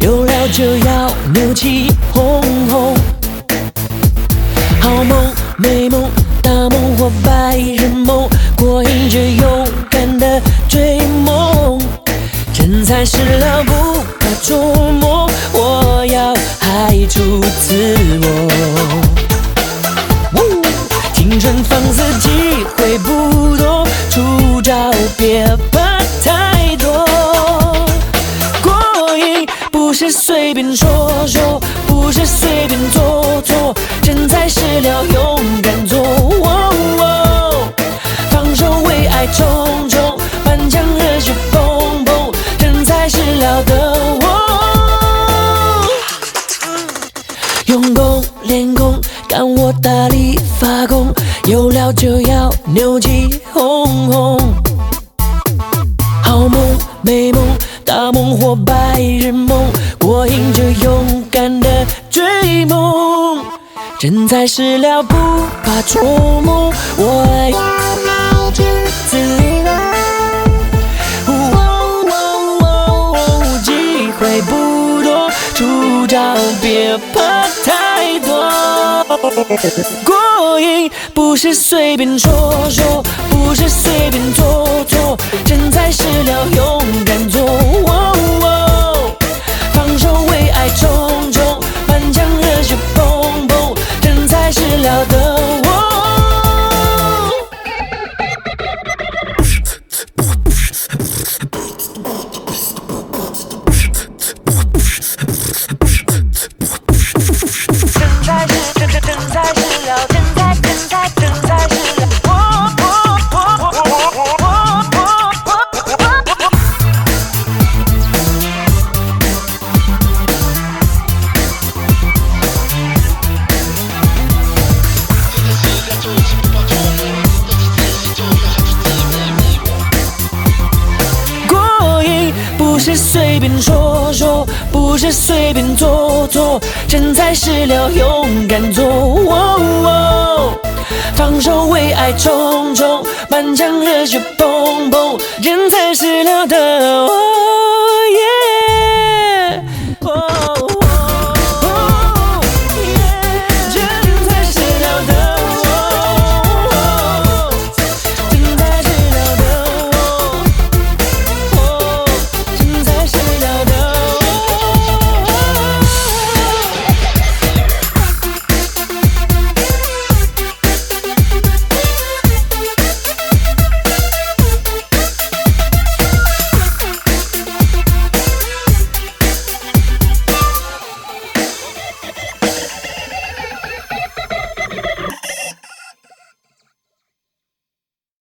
有料就要牛气哄哄，好梦、美梦、大梦或白日梦，过瘾就勇敢的追梦。真材实料不可捉摸，我要嗨出自我。青春放肆，机会不多，出招别。是随便说说，不是随便做做，真材实料，勇敢做。放手为爱冲冲，满腔热血砰砰，真材实料的我。用功练功，干我大力发功，有料就要牛气哄哄。好梦美梦，大梦或白日梦，过瘾就勇敢的追梦，真材实料不怕捉摸，我来镜子里来。机会不多，出招别怕太多。过瘾不是随便说说，不是随便做做，真材实料，了的是随便说说，不是随便做做，真材实料，勇敢做。放手为爱冲冲，满腔热血砰砰，真材实料的我。